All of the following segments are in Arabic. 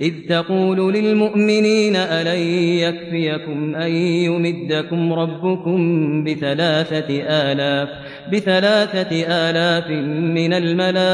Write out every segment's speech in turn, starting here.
إذ تقول للمؤمنين ألن يكفيكم أن يمدكم ربكم بثلاثة آلاف بثلاثة آلاف من الملائكة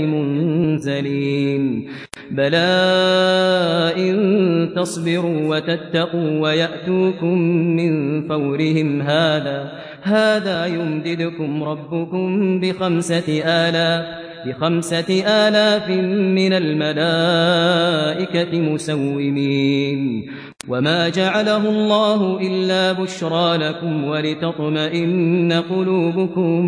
منزلين. بلى إن تصبروا وتتقوا ويأتوكم من فورهم هذا هذا يمددكم ربكم بخمسة آلاف. بخمسة آلاف من الملائكة مسومين. وما جعله الله إلا بشرى لكم ولتطمئن قلوبكم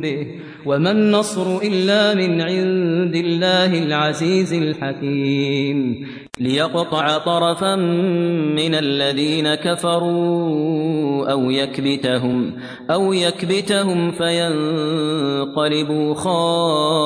به. وما النصر إلا من عند الله العزيز الحكيم. ليقطع طرفا من الذين كفروا أو يكبتهم أو يكبتهم فينقلبوا خائبين